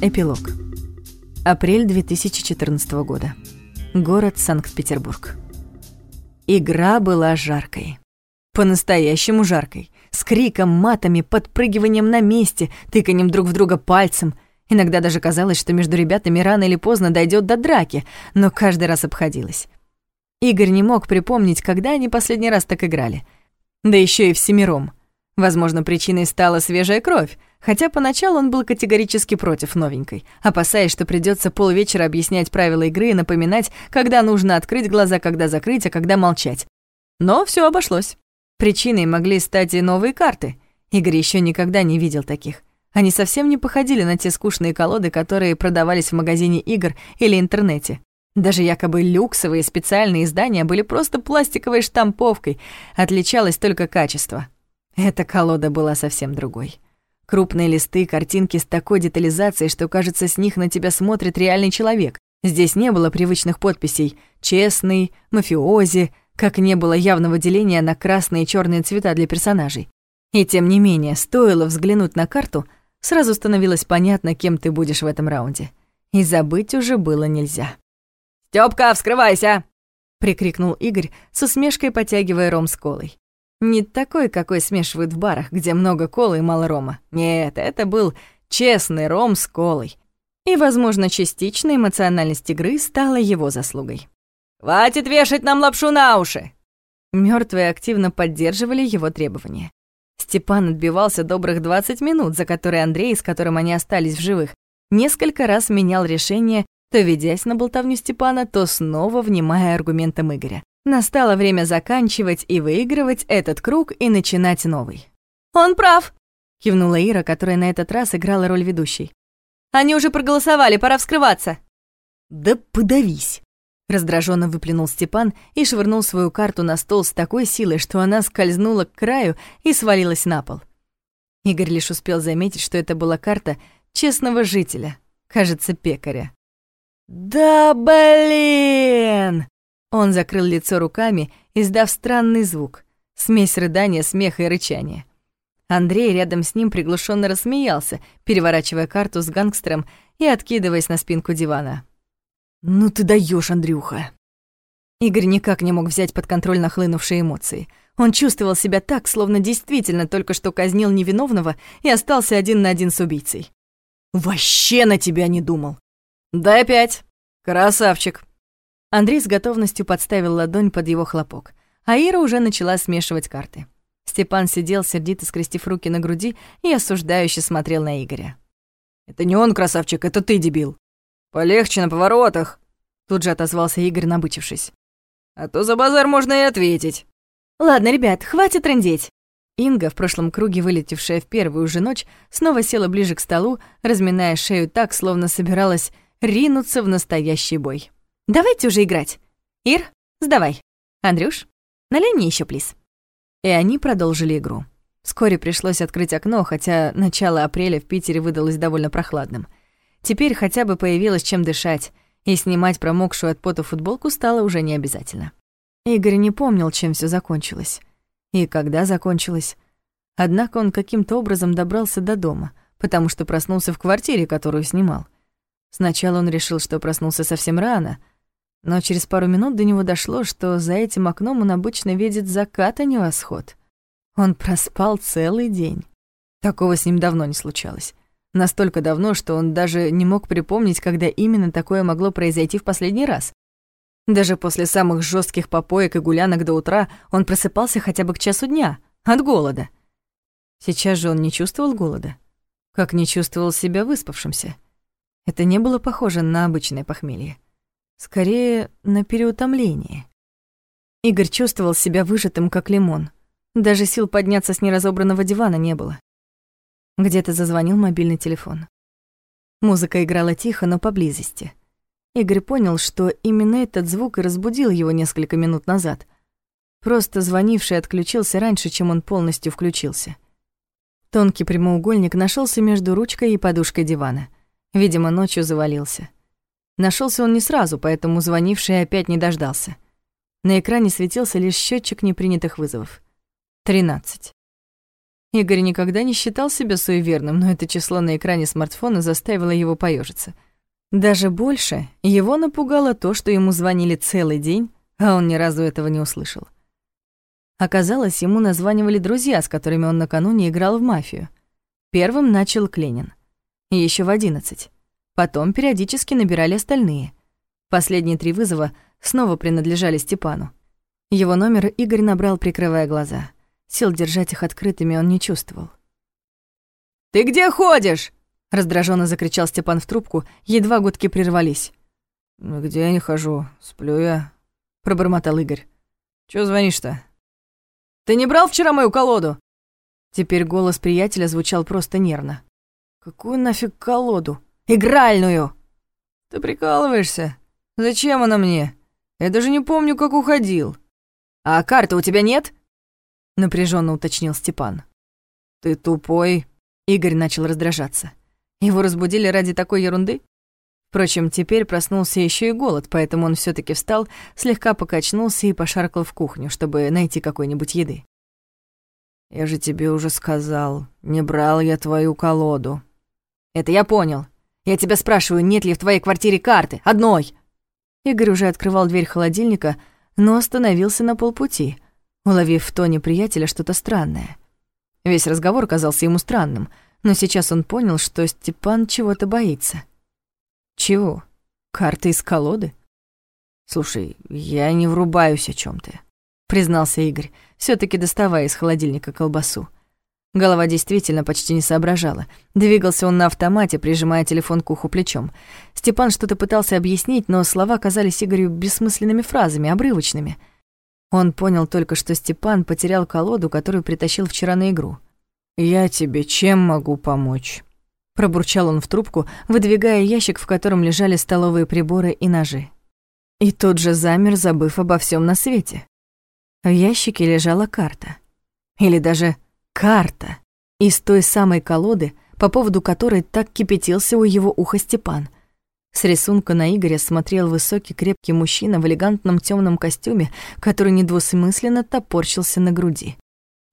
Эпилог. Апрель 2014 года. Город Санкт-Петербург. Игра была жаркой. По-настоящему жаркой. С криком, матами, подпрыгиванием на месте, тыканием друг в друга пальцем. Иногда даже казалось, что между ребятами рано или поздно дойдет до драки, но каждый раз обходилось. Игорь не мог припомнить, когда они последний раз так играли. Да еще и всемиром. Возможно, причиной стала свежая кровь, Хотя поначалу он был категорически против новенькой, опасаясь, что придется полвечера объяснять правила игры и напоминать, когда нужно открыть глаза, когда закрыть, а когда молчать. Но все обошлось. Причиной могли стать и новые карты. Игорь еще никогда не видел таких. Они совсем не походили на те скучные колоды, которые продавались в магазине игр или интернете. Даже якобы люксовые специальные издания были просто пластиковой штамповкой, отличалось только качество. Эта колода была совсем другой. Крупные листы, картинки с такой детализацией, что, кажется, с них на тебя смотрит реальный человек. Здесь не было привычных подписей «честный», «мафиози», как не было явного деления на красные и черные цвета для персонажей. И тем не менее, стоило взглянуть на карту, сразу становилось понятно, кем ты будешь в этом раунде. И забыть уже было нельзя. «Стёпка, вскрывайся!» — прикрикнул Игорь, с усмешкой потягивая ром с колой. Не такой, какой смешивают в барах, где много колы и мало рома. Нет, это был честный ром с колой. И, возможно, частичная эмоциональность игры стала его заслугой. «Хватит вешать нам лапшу на уши!» Мёртвые активно поддерживали его требования. Степан отбивался добрых 20 минут, за которые Андрей, с которым они остались в живых, несколько раз менял решение, то ведясь на болтовню Степана, то снова внимая аргументам Игоря. Настало время заканчивать и выигрывать этот круг и начинать новый. «Он прав!» — кивнула Ира, которая на этот раз играла роль ведущей. «Они уже проголосовали, пора вскрываться!» «Да подавись!» Раздраженно выплюнул Степан и швырнул свою карту на стол с такой силой, что она скользнула к краю и свалилась на пол. Игорь лишь успел заметить, что это была карта честного жителя, кажется, пекаря. «Да блин!» Он закрыл лицо руками, издав странный звук, смесь рыдания, смеха и рычания. Андрей рядом с ним приглушенно рассмеялся, переворачивая карту с гангстером и откидываясь на спинку дивана. «Ну ты даешь, Андрюха!» Игорь никак не мог взять под контроль нахлынувшие эмоции. Он чувствовал себя так, словно действительно только что казнил невиновного и остался один на один с убийцей. «Вообще на тебя не думал!» «Дай пять! Красавчик!» Андрей с готовностью подставил ладонь под его хлопок, а Ира уже начала смешивать карты. Степан сидел, сердито скрестив руки на груди и осуждающе смотрел на Игоря. «Это не он, красавчик, это ты, дебил!» «Полегче на поворотах!» Тут же отозвался Игорь, набычившись. «А то за базар можно и ответить!» «Ладно, ребят, хватит трындеть!» Инга, в прошлом круге вылетевшая в первую же ночь, снова села ближе к столу, разминая шею так, словно собиралась ринуться в настоящий бой. Давайте уже играть. Ир, сдавай. Андрюш, налей мне еще, плиз. И они продолжили игру. Вскоре пришлось открыть окно, хотя начало апреля в Питере выдалось довольно прохладным. Теперь хотя бы появилось чем дышать, и снимать промокшую от пота футболку стало уже не обязательно. Игорь не помнил, чем все закончилось. И когда закончилось. Однако он каким-то образом добрался до дома, потому что проснулся в квартире, которую снимал. Сначала он решил, что проснулся совсем рано — но через пару минут до него дошло, что за этим окном он обычно видит закат, а не восход. Он проспал целый день. Такого с ним давно не случалось. Настолько давно, что он даже не мог припомнить, когда именно такое могло произойти в последний раз. Даже после самых жестких попоек и гулянок до утра он просыпался хотя бы к часу дня, от голода. Сейчас же он не чувствовал голода, как не чувствовал себя выспавшимся. Это не было похоже на обычное похмелье. Скорее, на переутомление. Игорь чувствовал себя выжатым, как лимон. Даже сил подняться с неразобранного дивана не было. Где-то зазвонил мобильный телефон. Музыка играла тихо, но поблизости. Игорь понял, что именно этот звук и разбудил его несколько минут назад. Просто звонивший отключился раньше, чем он полностью включился. Тонкий прямоугольник нашелся между ручкой и подушкой дивана. Видимо, ночью завалился. Нашелся он не сразу, поэтому звонивший опять не дождался. На экране светился лишь счетчик непринятых вызовов. Тринадцать. Игорь никогда не считал себя суеверным, но это число на экране смартфона заставило его поежиться. Даже больше его напугало то, что ему звонили целый день, а он ни разу этого не услышал. Оказалось, ему названивали друзья, с которыми он накануне играл в мафию. Первым начал Кленин. Еще в одиннадцать. Потом периодически набирали остальные. Последние три вызова снова принадлежали Степану. Его номер Игорь набрал, прикрывая глаза. Сил держать их открытыми он не чувствовал. «Ты где ходишь?» — раздраженно закричал Степан в трубку, едва гудки прервались. «Где я не хожу, сплю я», — пробормотал Игорь. «Чё звонишь-то?» «Ты не брал вчера мою колоду?» Теперь голос приятеля звучал просто нервно. «Какую нафиг колоду? Игральную!» «Ты прикалываешься? Зачем она мне? Я даже не помню, как уходил». «А карты у тебя нет?» Напряженно уточнил Степан. «Ты тупой?» Игорь начал раздражаться. Его разбудили ради такой ерунды? Впрочем, теперь проснулся еще и голод, поэтому он все таки встал, слегка покачнулся и пошаркал в кухню, чтобы найти какой-нибудь еды. «Я же тебе уже сказал, не брал я твою колоду». «Это я понял. Я тебя спрашиваю, нет ли в твоей квартире карты? Одной!» Игорь уже открывал дверь холодильника, но остановился на полпути, уловив в тоне приятеля что-то странное. Весь разговор казался ему странным, но сейчас он понял, что Степан чего-то боится. Чего? Карты из колоды? Слушай, я не врубаюсь о чем ты, признался Игорь, все таки доставая из холодильника колбасу. Голова действительно почти не соображала. Двигался он на автомате, прижимая телефон к уху плечом. Степан что-то пытался объяснить, но слова казались Игорю бессмысленными фразами, обрывочными. Он понял только, что Степан потерял колоду, которую притащил вчера на игру. «Я тебе чем могу помочь?» пробурчал он в трубку, выдвигая ящик, в котором лежали столовые приборы и ножи. И тут же замер, забыв обо всем на свете. В ящике лежала карта. Или даже карта. Из той самой колоды, по поводу которой так кипятился у его уха Степан. С рисунка на Игоря смотрел высокий крепкий мужчина в элегантном темном костюме, который недвусмысленно топорщился на груди.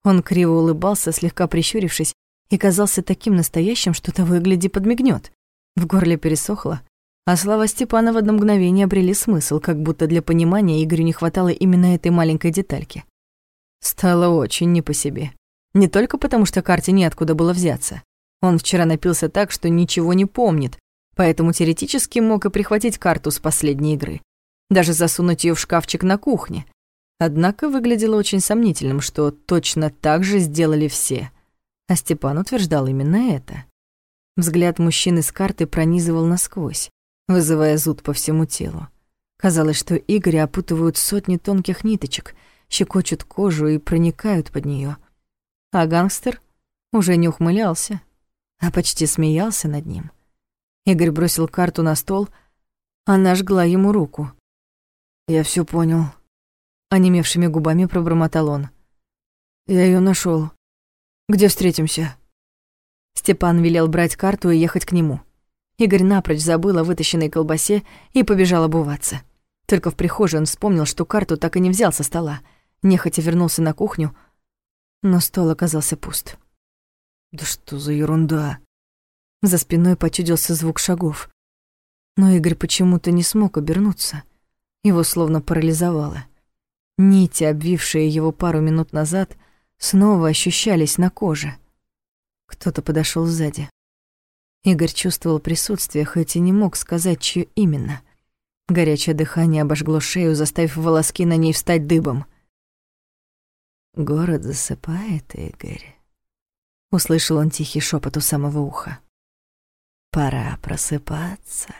Он криво улыбался, слегка прищурившись, и казался таким настоящим, что того и гляди подмигнет. В горле пересохло, а слова Степана в одно мгновение обрели смысл, как будто для понимания Игорю не хватало именно этой маленькой детальки. Стало очень не по себе. Не только потому, что карте неоткуда было взяться. Он вчера напился так, что ничего не помнит, поэтому теоретически мог и прихватить карту с последней игры. Даже засунуть ее в шкафчик на кухне. Однако выглядело очень сомнительным, что точно так же сделали все. А Степан утверждал именно это. Взгляд мужчины с карты пронизывал насквозь, вызывая зуд по всему телу. Казалось, что Игоря опутывают сотни тонких ниточек, щекочут кожу и проникают под нее. А гангстер уже не ухмылялся, а почти смеялся над ним. Игорь бросил карту на стол, она жгла ему руку. «Я все понял», — онемевшими губами пробормотал он. «Я ее нашел. Где встретимся?» Степан велел брать карту и ехать к нему. Игорь напрочь забыл о вытащенной колбасе и побежал обуваться. Только в прихожей он вспомнил, что карту так и не взял со стола. Нехотя вернулся на кухню, но стол оказался пуст. «Да что за ерунда?» За спиной почудился звук шагов. Но Игорь почему-то не смог обернуться. Его словно парализовало. Нити, обвившие его пару минут назад, снова ощущались на коже. Кто-то подошел сзади. Игорь чувствовал присутствие, хоть и не мог сказать, чье именно. Горячее дыхание обожгло шею, заставив волоски на ней встать дыбом. «Город засыпает, Игорь», — услышал он тихий шепот у самого уха. «Пора просыпаться».